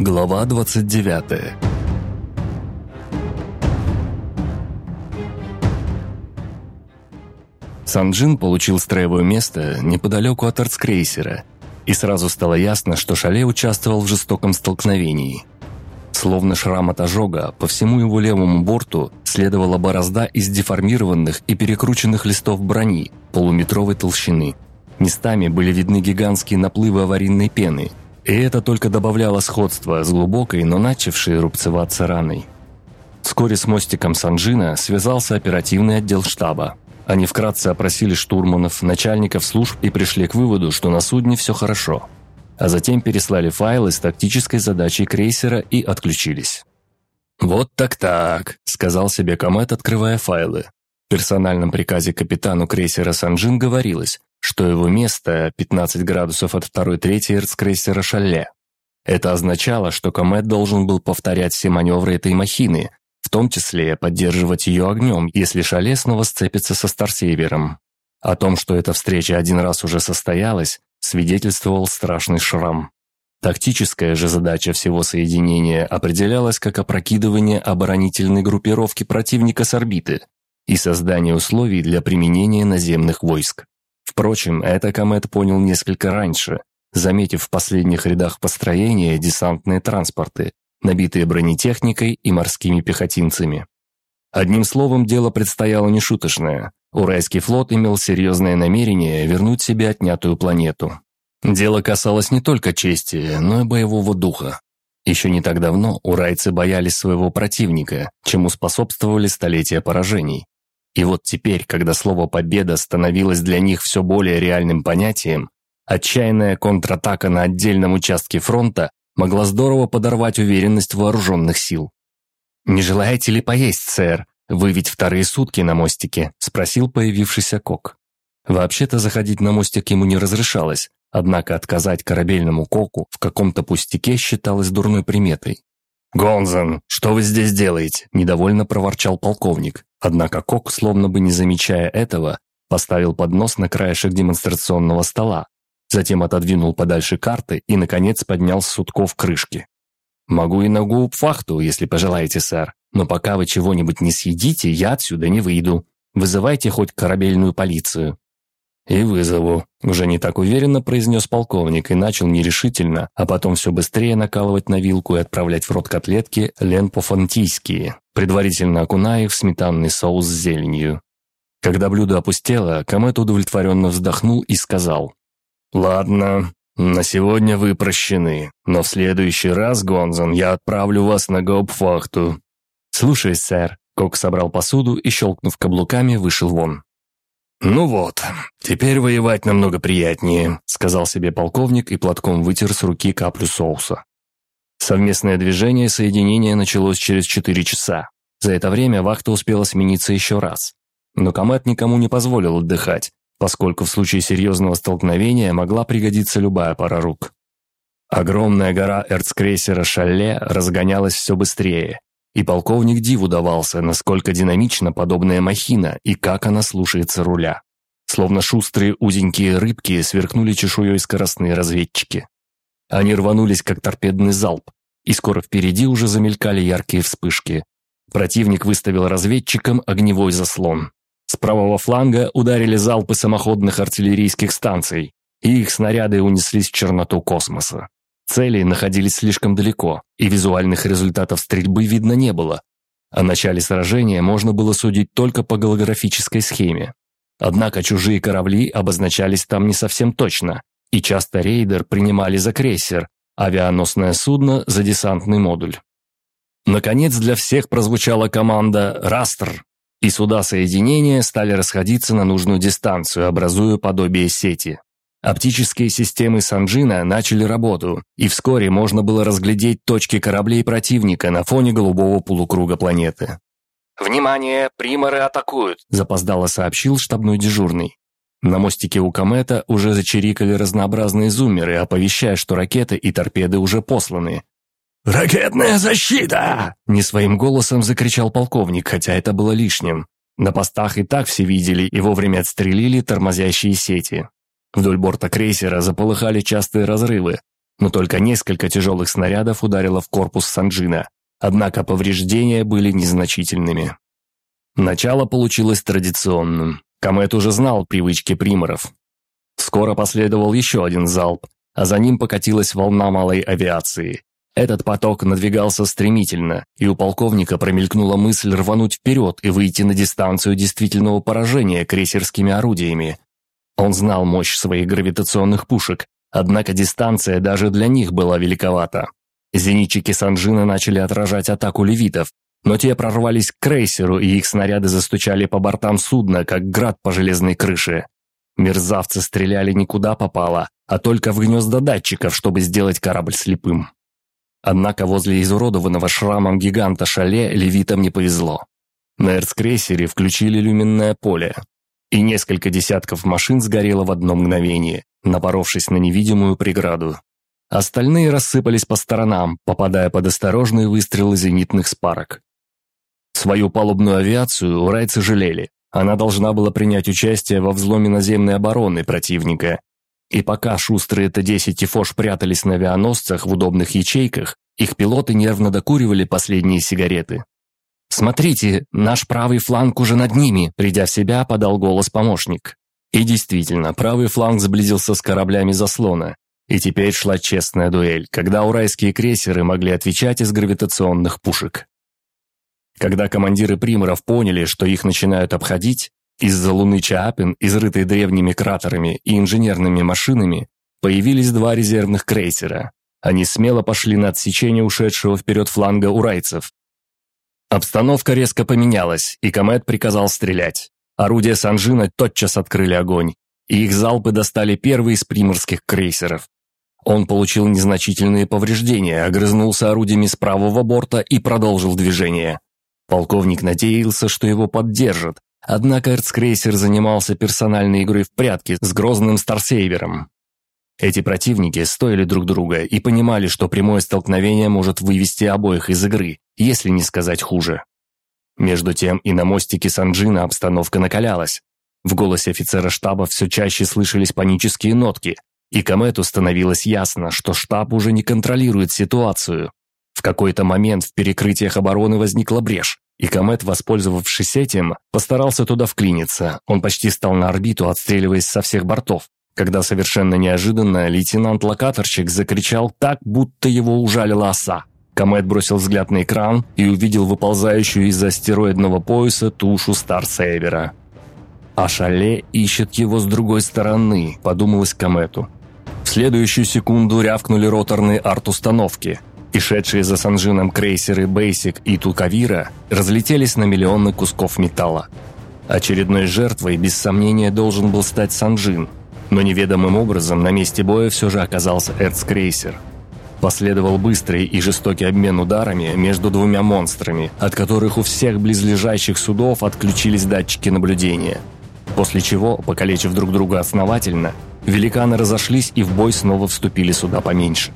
Глава 29 Санджин получил строевое место неподалеку от артскрейсера, и сразу стало ясно, что Шале участвовал в жестоком столкновении. Словно шрам от ожога, по всему его левому борту следовала борозда из деформированных и перекрученных листов брони полуметровой толщины. Местами были видны гигантские наплывы аварийной пены, и это только добавляло сходства с глубокой, но начавшей рубцеваться раной. Вскоре с мостиком Санджина связался оперативный отдел штаба. Они вкратце опросили штурманов, начальников служб и пришли к выводу, что на судне все хорошо – а затем переслали файлы с тактической задачей крейсера и отключились. «Вот так-так», — сказал себе Комет, открывая файлы. В персональном приказе капитану крейсера «Санджин» говорилось, что его место 15 градусов от второй трети эрцкрейсера «Шалле». Это означало, что Комет должен был повторять все маневры этой махины, в том числе поддерживать ее огнем, если Шале снова сцепится со Старсейвером. О том, что эта встреча один раз уже состоялась, свидетельствовал страшный шрам. Тактическая же задача всего соединения определялась как опрокидывание оборонительной группировки противника с орбиты и создание условий для применения наземных войск. Впрочем, это Комет понял несколько раньше, заметив в последних рядах построения десантные транспорты, набитые бронетехникой и морскими пехотинцами. Одним словом, дело предстояло нешуточное. Уральский флот имел серьезное намерение вернуть себе отнятую планету. Дело касалось не только чести, но и боевого духа. Еще не так давно урайцы боялись своего противника, чему способствовали столетия поражений. И вот теперь, когда слово «победа» становилось для них все более реальным понятием, отчаянная контратака на отдельном участке фронта могла здорово подорвать уверенность вооруженных сил. «Не желаете ли поесть, сэр?» «Вы ведь вторые сутки на мостике?» – спросил появившийся Кок. Вообще-то заходить на мостик ему не разрешалось, однако отказать корабельному Коку в каком-то пустяке считалось дурной приметой. «Гонзен, что вы здесь делаете?» – недовольно проворчал полковник. Однако Кок, словно бы не замечая этого, поставил поднос на краешек демонстрационного стола, затем отодвинул подальше карты и, наконец, поднял с сутков крышки. «Могу и на губфахту, если пожелаете, сэр. Но пока вы чего-нибудь не съедите, я отсюда не выйду. Вызывайте хоть корабельную полицию». «И вызову», – уже не так уверенно произнес полковник и начал нерешительно, а потом все быстрее накалывать на вилку и отправлять в рот котлетки ленпофантийские, предварительно окуная их в сметанный соус с зеленью. Когда блюдо опустело, Комет удовлетворенно вздохнул и сказал, «Ладно, на сегодня вы прощены, но в следующий раз, Гонзон, я отправлю вас на гауптвахту. «Слушаюсь, сэр». Кок собрал посуду и, щелкнув каблуками, вышел вон. «Ну вот, теперь воевать намного приятнее», — сказал себе полковник и платком вытер с руки каплю соуса. Совместное движение соединения началось через четыре часа. За это время вахта успела смениться еще раз. Но комет никому не позволил отдыхать, поскольку в случае серьезного столкновения могла пригодиться любая пара рук. Огромная гора эрцкрейсера «Шалле» разгонялась все быстрее, и полковник диву давался, насколько динамична подобная махина и как она слушается руля. Словно шустрые узенькие рыбки сверкнули чешуей скоростные разведчики. Они рванулись, как торпедный залп, и скоро впереди уже замелькали яркие вспышки. Противник выставил разведчикам огневой заслон. С правого фланга ударили залпы самоходных артиллерийских станций, и их снаряды унеслись в черноту космоса. Цели находились слишком далеко, и визуальных результатов стрельбы видно не было. О начале сражения можно было судить только по голографической схеме. Однако чужие корабли обозначались там не совсем точно, и часто рейдер принимали за крейсер, авианосное судно за десантный модуль. Наконец для всех прозвучала команда «Растр», и суда соединения стали расходиться на нужную дистанцию, образуя подобие сети. Оптические системы Санджина начали работу, и вскоре можно было разглядеть точки кораблей противника на фоне голубого полукруга планеты. «Внимание! Приморы атакуют!» – запоздало сообщил штабной дежурный. На мостике у комета уже зачирикали разнообразные зумеры, оповещая, что ракеты и торпеды уже посланы. «Ракетная защита!» – не своим голосом закричал полковник, хотя это было лишним. На постах и так все видели и вовремя отстрелили тормозящие сети. Вдоль борта крейсера заполыхали частые разрывы. но только несколько тяжелых снарядов ударило в корпус Санджина, однако повреждения были незначительными. Начало получилось традиционным. Комет уже знал привычки приморов. Скоро последовал еще один залп, а за ним покатилась волна малой авиации. Этот поток надвигался стремительно, и у полковника промелькнула мысль рвануть вперед и выйти на дистанцию действительного поражения крейсерскими орудиями. Он знал мощь своих гравитационных пушек, однако дистанция даже для них была великовата. Зенитчики Санжина начали отражать атаку левитов, но те прорвались к крейсеру, и их снаряды застучали по бортам судна, как град по железной крыше. Мерзавцы стреляли никуда попало, а только в гнезда датчиков, чтобы сделать корабль слепым. Однако возле изуродованного шрамом гиганта шале левитам не повезло. На эрцкрейсере включили люминное поле, и несколько десятков машин сгорело в одно мгновение, напоровшись на невидимую преграду. Остальные рассыпались по сторонам, попадая под осторожные выстрелы зенитных спарок. Свою палубную авиацию урайцы жалели. Она должна была принять участие во взломе наземной обороны противника. И пока шустрые Т-10 Тифош прятались на авианосцах в удобных ячейках, их пилоты нервно докуривали последние сигареты. «Смотрите, наш правый фланг уже над ними», придя в себя, подал голос помощник. И действительно, правый фланг сблизился с кораблями заслона. И теперь шла честная дуэль, когда урайские крейсеры могли отвечать из гравитационных пушек. Когда командиры приморов поняли, что их начинают обходить, из-за луны Чаапин, изрытой древними кратерами и инженерными машинами, появились два резервных крейсера. Они смело пошли на отсечение ушедшего вперед фланга урайцев. Обстановка резко поменялась, и Комет приказал стрелять. Орудия Санжина тотчас открыли огонь, и их залпы достали первый из приморских крейсеров. Он получил незначительные повреждения, огрызнулся орудиями с правого борта и продолжил движение. Полковник надеялся, что его поддержат, однако эрцкрейсер занимался персональной игрой в прятки с грозным Старсейвером. Эти противники стоили друг друга и понимали, что прямое столкновение может вывести обоих из игры, если не сказать хуже. Между тем и на мостике Санджина обстановка накалялась. В голосе офицера штаба все чаще слышались панические нотки, и Комету становилось ясно, что штаб уже не контролирует ситуацию. В какой-то момент в перекрытиях обороны возникла брешь, и Комет, воспользовавшись этим, постарался туда вклиниться. Он почти стал на орбиту, отстреливаясь со всех бортов, когда совершенно неожиданно лейтенант-локаторщик закричал так, будто его ужалила оса. Комет бросил взгляд на экран и увидел выползающую из астероидного пояса тушу Старсейвера. «А шале ищет его с другой стороны», – подумалось Комету. В следующую секунду рявкнули роторные арт-установки – и шедшие за Санжином крейсеры Бейсик и Тукавира разлетелись на миллионы кусков металла. Очередной жертвой, без сомнения, должен был стать Санжин, но неведомым образом на месте боя все же оказался Эрцкрейсер. Последовал быстрый и жестокий обмен ударами между двумя монстрами, от которых у всех близлежащих судов отключились датчики наблюдения. После чего, покалечив друг друга основательно, великаны разошлись и в бой снова вступили суда поменьше.